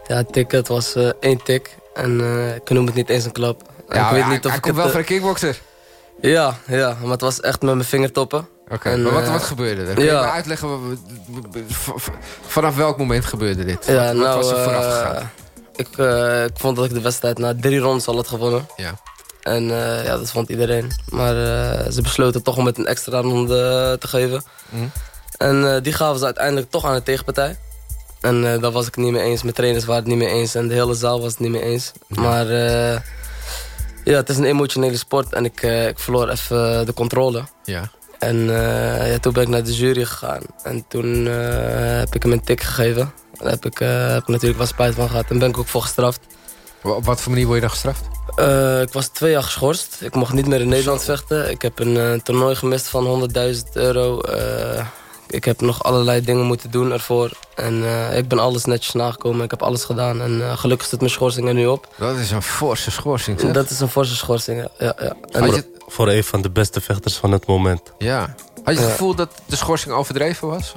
Ja, tik, het was eh, één tik. En ik noem het niet eens een klap. Ja, ik weet niet of hij ik komt wel van een kickboxer. Ja, ja, maar het was echt met mijn vingertoppen. Oké, En, maar wat, wat gebeurde er? Kun je ja. me uitleggen, vanaf welk moment gebeurde dit? Ja, wat, nou, wat was er vooraf gegaan? Ik, eh, ik vond dat ik de wedstrijd na drie rondes al had gewonnen. Ja. En eh, ja, dat vond iedereen. Maar eh, ze besloten toch om het een extra ronde te geven. Mhm. En die gaven ze uiteindelijk toch aan de tegenpartij. En daar was ik het niet mee eens. Mijn trainers waren het niet mee eens. En de hele zaal was het niet mee eens. Maar ja, het is een emotionele sport. En ik, ik verloor even de controle. Ja. En ja, toen ben ik naar de jury gegaan. En toen heb ik hem een tik gegeven. Daar heb ik, eh, heb ik natuurlijk wel spijt van gehad. En ben ik ook voor gestraft. Op wat voor manier word je dan gestraft? Eh, ik was twee jaar geschorst. Ik mocht niet meer in Nederland vechten. Ik heb een eh, toernooi gemist van 100.000 euro. Eh, ik heb nog allerlei dingen moeten doen ervoor. En eh, ik ben alles netjes nagekomen. Ik heb alles gedaan. En eh, gelukkig zit mijn schorsing er nu op. Dat is een forse schorsing, zeg. Dat is een forse schorsing, ja. ja, ja. En- Voor, voor een van de beste vechters van het moment. Ja. Had je het Ja. gevoel dat de schorsing overdreven was?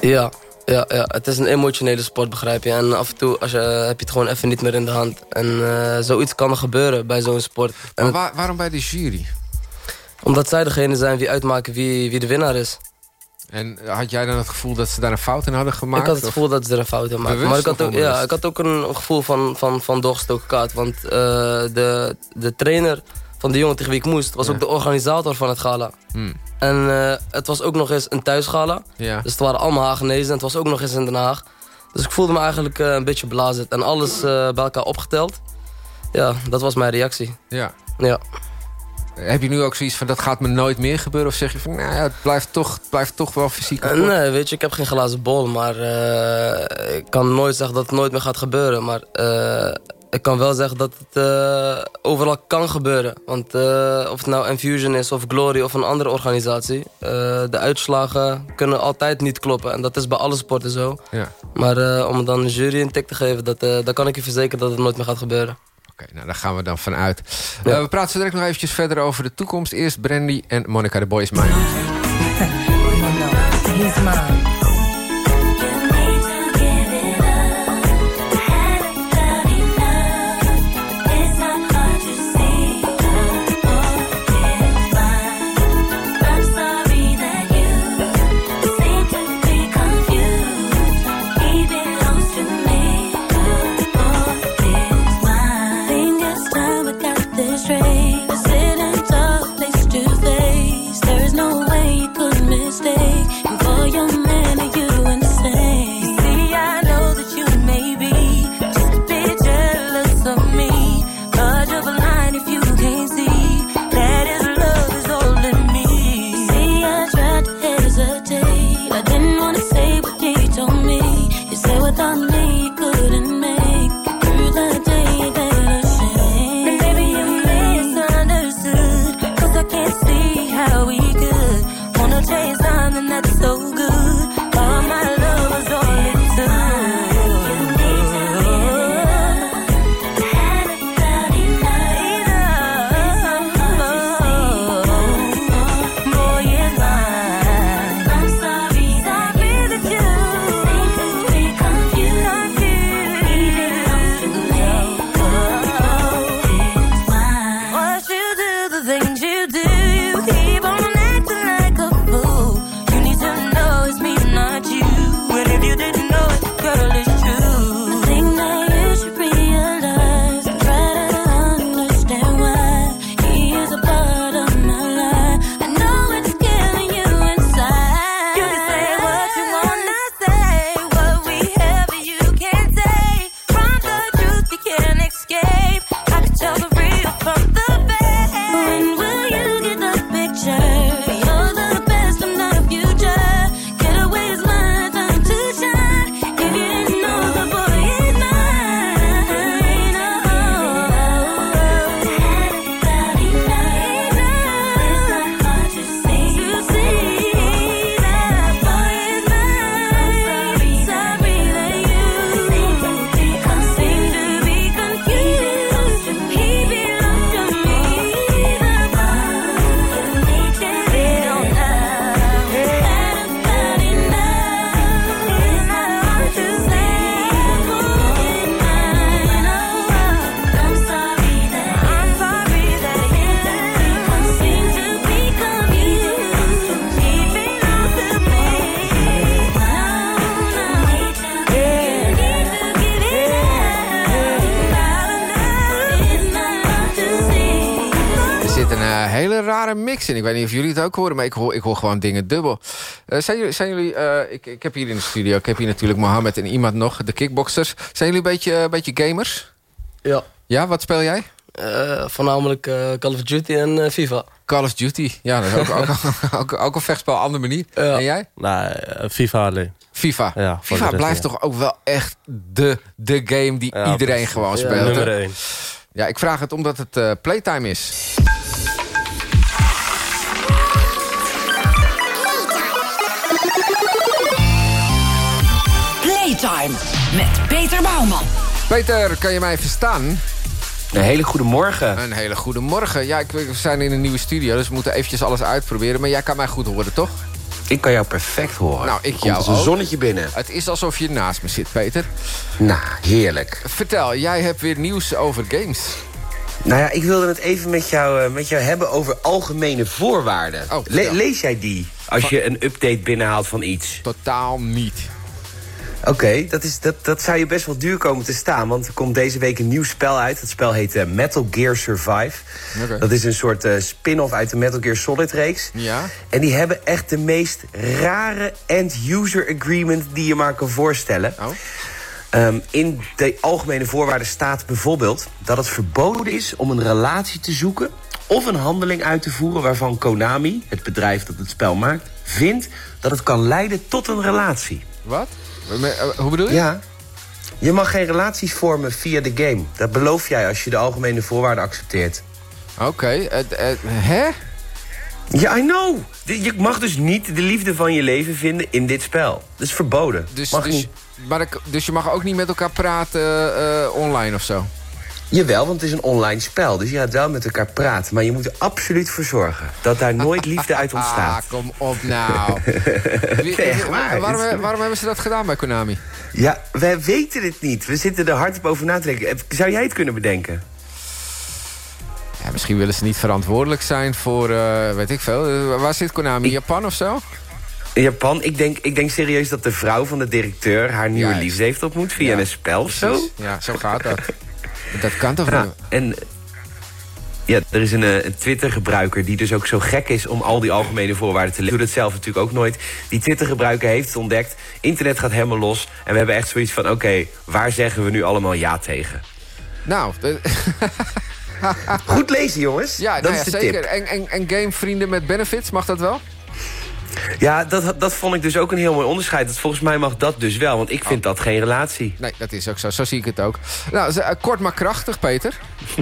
Ja, ja, ja, het is een emotionele sport, begrijp je. En af en toe als je, heb je het gewoon even niet meer in de hand. En eh, zoiets kan er gebeuren bij zo'n sport. En Maar waar- waarom bij de jury? Omdat zij degene zijn die uitmaken wie, wie de winnaar is. En had jij dan het gevoel dat ze daar een fout in hadden gemaakt? ik had het of- gevoel dat ze er een fout in maakten. Bewust Maar ik had, ook, ja, ik had ook een gevoel van, van, van doorgestoken kaart. Want eh, de, de trainer van de jongen tegen wie ik moest... was Ja. ook de organisator van het gala. Hmm. En eh, het was ook nog eens een thuisgala. Ja. Dus het waren allemaal Hagenezen en het was ook nog eens in Den Haag. Dus ik voelde me eigenlijk eh, een beetje blazerd. En alles eh, bij elkaar opgeteld. Ja, dat was mijn reactie. Ja. Ja. Heb je nu ook zoiets van dat gaat me nooit meer gebeuren? Of zeg je van nou ja, het blijft toch, het blijft toch wel fysiek nee, weet je, ik heb geen glazen bol. Maar ik kan nooit zeggen dat het nooit meer gaat gebeuren. Maar ik kan wel zeggen dat het eh, overal kan gebeuren. Want eh, of het nou Infusion is of Glory of een andere organisatie... eh, de uitslagen kunnen altijd niet kloppen. En dat is bij alle sporten zo. Ja. Maar eh, om dan een jury een tik te geven... Dat, eh, dan kan ik je verzekeren dat het nooit meer gaat gebeuren. Oké, nou daar gaan we dan vanuit. Eh, we praten zo direct nog eventjes verder over de toekomst. Eerst Brandy en Monica de Boy is mine. (laughs) in. Ik weet niet of jullie het ook horen, maar ik hoor, ik hoor gewoon dingen dubbel. Eh, zijn jullie... Zijn jullie eh, ik, ik heb hier in de studio, ik heb hier natuurlijk Mohammed en iemand nog, de kickboxers. Zijn jullie een beetje, een beetje gamers? Ja. Ja, wat speel jij? Eh, voornamelijk eh, Call of Duty en eh, FIFA. Call of Duty. Ja, dat is ook, ook, (laughs) ook, ook een vechtspel, andere manier. En jij? Nou, eh, FIFA alleen. FIFA. Ja, FIFA rest blijft toch ook wel echt de, de game die Ja, iedereen precies. gewoon Ja, speelt. nummer één. Ja, ik vraag het omdat het eh, playtime is. Met Peter Bouwman. Peter, kan je mij verstaan? Een hele goede morgen. Een hele goede morgen. Ja, ik, we zijn in een nieuwe studio, dus we moeten eventjes alles uitproberen. Maar jij kan mij goed horen, toch? Ik kan jou perfect horen. Nou, ik Komt jou als een ook. zonnetje binnen. Het is alsof je naast me zit, Peter. Nou, heerlijk. Vertel, jij hebt weer nieuws over games. Nou ja, ik wilde het even met jou, eh, met jou hebben over algemene voorwaarden. Oh, Le- lees jij die als je een update binnenhaalt van iets? Totaal niet. Oké, dat is dat, dat zou je best wel duur komen te staan. Want er komt deze week een nieuw spel uit. Dat spel heet eh, Metal Gear Survive. Dat is een soort eh, spin-off uit de Metal Gear Solid reeks. Ja? En die hebben echt de meest rare end-user agreement die je maar kan voorstellen. Oh. Ehm, in de algemene voorwaarden staat bijvoorbeeld dat het verboden is om een relatie te zoeken of een handeling uit te voeren waarvan Konami, het bedrijf dat het spel maakt, vindt dat het kan leiden tot een relatie. Wat? Me- eh, hoe bedoel je? Ja. Je mag geen relaties vormen via de game. Dat beloof jij als je de algemene voorwaarden accepteert. Oké, eh, eh, hè? Ja, I know. Je mag dus niet de liefde van je leven vinden in dit spel. Dat is verboden. Dus, Mag dus, niet. maar ik- dus je mag ook niet met elkaar praten eh, online of zo? Jawel, want het is een online spel. Dus je gaat wel met elkaar praten. Maar je moet er absoluut voor zorgen dat daar nooit liefde uit (laughs) Ah, ontstaat. kom op nou. (laughs) Wie- Nee, echt waar. waarom, waarom hebben ze dat gedaan bij Konami? Ja, wij weten het niet. We zitten er hard op over na te denken. Zou jij het kunnen bedenken? Ja, misschien willen ze niet verantwoordelijk zijn voor, eh, weet ik veel. Eh, waar zit Konami? In Japan of zo? In Japan, ik denk, ik denk serieus dat de vrouw van de directeur... haar nieuwe liefde heeft ontmoet via Ja, een spel of zo. Ja, zo gaat dat. (laughs) dat kan toch niet? en ja, er is een, eh, een Twitter-gebruiker die dus ook zo gek is om al die algemene voorwaarden te lezen. Ik doe dat zelf natuurlijk ook nooit. Die Twitter-gebruiker heeft het ontdekt. Internet gaat helemaal los. En we hebben echt zoiets van, oké, waar zeggen we nu allemaal ja tegen? Nou, Goed lezen, jongens. ja, dat nou is de zeker. tip. En, en, en gamevrienden met benefits, mag dat wel? Ja, dat, dat vond ik dus ook een heel mooi onderscheid. Dat volgens mij mag dat dus wel, want ik vind dat geen relatie. Nee, dat is ook zo. Zo zie ik het ook. Nou, eh, kort maar krachtig, Peter. (laughs)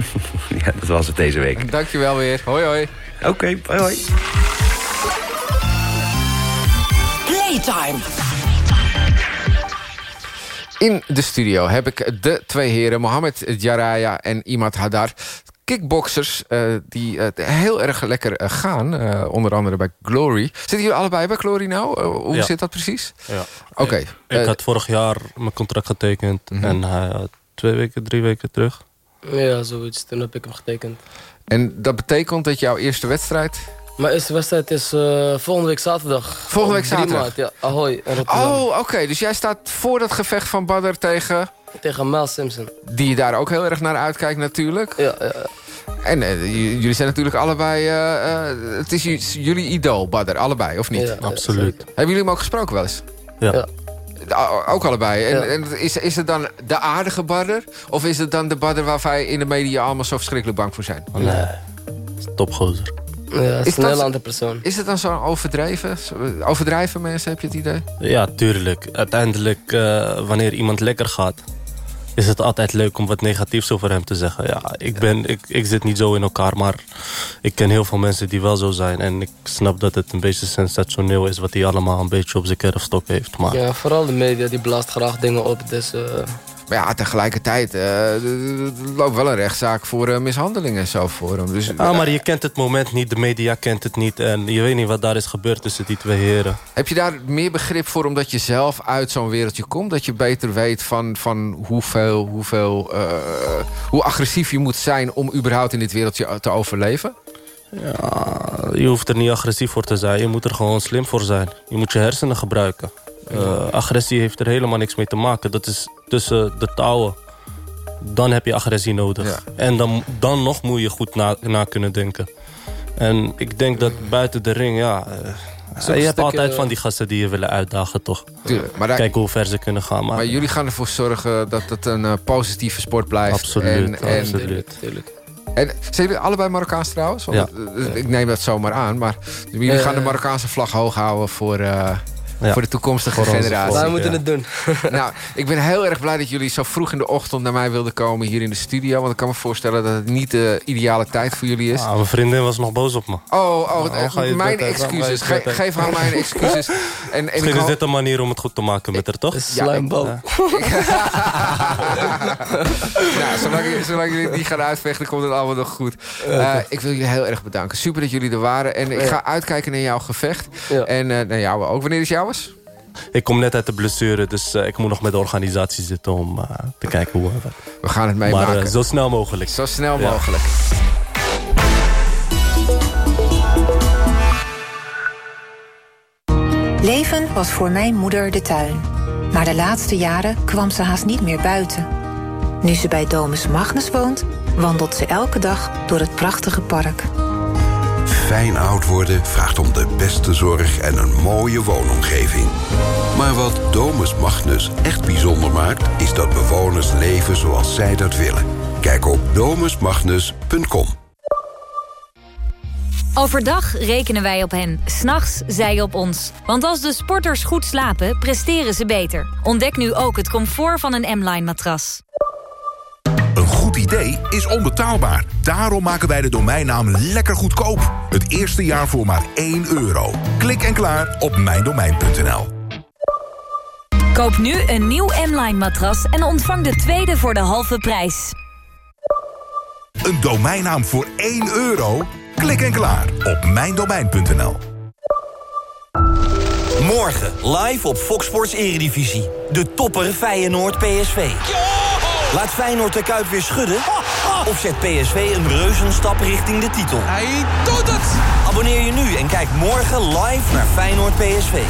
Ja, dat was het deze week. Dankjewel weer. Hoi, hoi. Oké, hoi hoi. Playtime. In de studio heb ik de twee heren, Mohamed Jaraya en Imad Hadar. Kickboxers eh, die eh, heel erg lekker eh, gaan. eh, onder andere bij Glory. Zitten jullie allebei bij Glory nou? Hoe Ja. zit dat precies? Ja. Oké. Ik had vorig jaar mijn contract getekend. En hij had twee weken, drie weken terug. Ja, zoiets. Toen heb ik hem getekend. en dat betekent dat jouw eerste wedstrijd... Mijn eerste wedstrijd is eh, volgende week zaterdag. Volgende week Op 3 zaterdag? maart, ja. Ahoy. Oh, oké. Dus jij staat voor dat gevecht van Badr tegen... Tegen Mel Simpson. Die je daar ook heel erg naar uitkijkt natuurlijk. Ja, ja. En eh, jullie zijn natuurlijk allebei... eh, eh, het is jullie idool, Badr. Allebei, of niet? Ja, Absoluut. Hebben jullie hem ook gesproken wel eens? Ja. Ja. Ook allebei. En, Ja. en is, is het dan de aardige Badr? Of is het dan de Badr waar wij in de media allemaal zo verschrikkelijk bang voor zijn? Nee, topgozer. Ja, het Is een hele andere persoon. Is het dan zo overdreven? Overdrijven mensen, heb je het idee? Ja, tuurlijk. Uiteindelijk, eh, wanneer iemand lekker gaat... is het altijd leuk om wat negatiefs over hem te zeggen. Ja, ik, ben, ik, ik zit niet zo in elkaar, maar ik ken heel veel mensen die wel zo zijn. En ik snap dat het een beetje sensationeel is... wat hij allemaal een beetje op zijn kerfstok heeft. Maar Ja, vooral de media die blaast graag dingen op. Dus eh, Maar ja, tegelijkertijd eh, loopt wel een rechtszaak voor eh, mishandeling en zo voor hem. Dus, Ah, maar je kent het moment niet, de media kent het niet... en je weet niet wat daar is gebeurd tussen die twee heren. Heb je daar meer begrip voor omdat je zelf uit zo'n wereldje komt? Dat je beter weet van, van hoeveel, hoeveel, eh, hoe agressief je moet zijn... om überhaupt in dit wereldje te overleven? Ja, je hoeft er niet agressief voor te zijn. Je moet er gewoon slim voor zijn. Je moet je hersenen gebruiken. Agressie heeft er helemaal niks mee te maken. Dat is tussen de touwen. dan heb je agressie nodig. En dan, dan nog moet je goed na, na kunnen denken. En ik denk dat buiten de ring, ja... eh, je hebt stuk, altijd van die gasten die je willen uitdagen, toch? Tuurlijk, maar daar- Kijken hoe ver ze kunnen gaan. Maar, Maar jullie gaan ervoor zorgen dat het een eh, positieve sport blijft. Absoluut, En, en, absoluut. En zijn jullie allebei Marokkaans trouwens? Want Ja. Ik neem dat zomaar aan. Maar jullie Eh, gaan de Marokkaanse vlag hoog houden voor, eh, Ja. voor de toekomstige Voor generatie. Wij moeten ja. het doen. (laughs) nou, ik ben heel erg blij dat jullie zo vroeg in de ochtend naar mij wilden komen hier in de studio. Want ik kan me voorstellen dat het niet de ideale tijd voor jullie is. Ah, mijn vriendin was nog boos op me. Oh, oh, Nou, mijn excuses. Ge- geef haar mijn (laughs) excuses. En, en Misschien is dit een manier om het goed te maken met haar, toch? Slijmbal. Ja. (laughs) nou, zolang, zolang jullie het niet gaan uitvechten, komt het allemaal nog goed. Eh, ik wil jullie heel erg bedanken. Super dat jullie er waren. En ik ga uitkijken naar jouw gevecht. En eh naar jou ook. Wanneer is Ik kom net uit de blessure, dus eh, ik moet nog met de organisatie zitten om eh, te kijken hoe... We gaan het Maar meemaken. eh, zo snel mogelijk. Zo snel Ja. mogelijk. Leven was voor mijn moeder de tuin. Maar de laatste jaren kwam ze haast niet meer buiten. Nu ze bij Domus Magnus woont, wandelt ze elke dag door het prachtige park. Fijn oud worden vraagt om de beste zorg en een mooie woonomgeving. Maar wat Domus Magnus echt bijzonder maakt... is dat bewoners leven zoals zij dat willen. Kijk op domusmagnus.com. Overdag rekenen wij op hen, s'nachts zij op ons. Want als de sporters goed slapen, presteren ze beter. Ontdek nu ook het comfort van een M-Line matras. Een goed idee is onbetaalbaar. Daarom maken wij de domeinnaam lekker goedkoop. Het eerste jaar voor maar 1 euro. Klik en klaar op mijndomein.nl. Koop nu een nieuw M-Line matras en ontvang de tweede voor de halve prijs. Een domeinnaam voor 1 euro? Klik en klaar op mijndomein.nl. Morgen live op Fox Sports Eredivisie. De topper Feyenoord PSV. Laat Feyenoord de Kuip weer schudden? Of zet PSV een reuzenstap richting de titel? Hij doet het! Abonneer je nu en kijk morgen live naar Feyenoord PSV.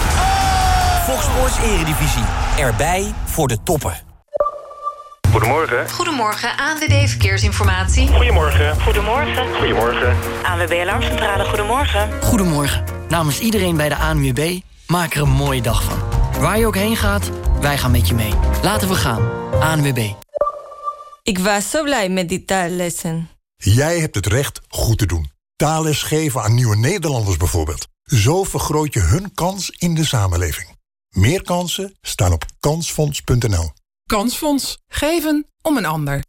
Fox Sports Eredivisie. Erbij voor de topper. Goedemorgen. Goedemorgen, ANWB Verkeersinformatie. Goedemorgen. Goedemorgen. Goedemorgen. ANWB Alarmcentrale, goedemorgen. Goedemorgen. Namens iedereen bij de ANWB, maak er een mooie dag van. Waar je ook heen gaat, wij gaan met je mee. Laten we gaan. ANWB. Ik was zo blij met die taallessen. Jij hebt het recht goed te doen. Taalles geven aan nieuwe Nederlanders bijvoorbeeld. Zo vergroot je hun kans in de samenleving. Meer kansen staan op kansfonds.nl. Kansfonds. Geven om een ander.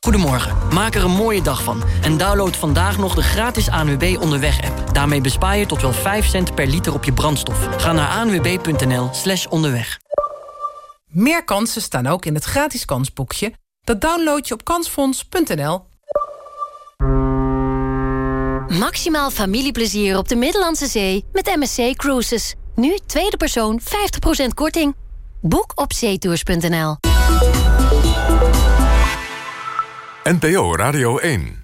Goedemorgen. Maak er een mooie dag van. En download vandaag nog de gratis ANWB Onderweg-app. Daarmee bespaar je tot wel 5 cent per liter op je brandstof. Ga naar anwb.nl slash onderweg. Meer kansen staan ook in het gratis kansboekje. Dat download je op kansfonds.nl. Maximaal familieplezier op de Middellandse Zee met MSC Cruises. Nu tweede persoon 50% korting. Boek op zeetours.nl. NPO Radio 1.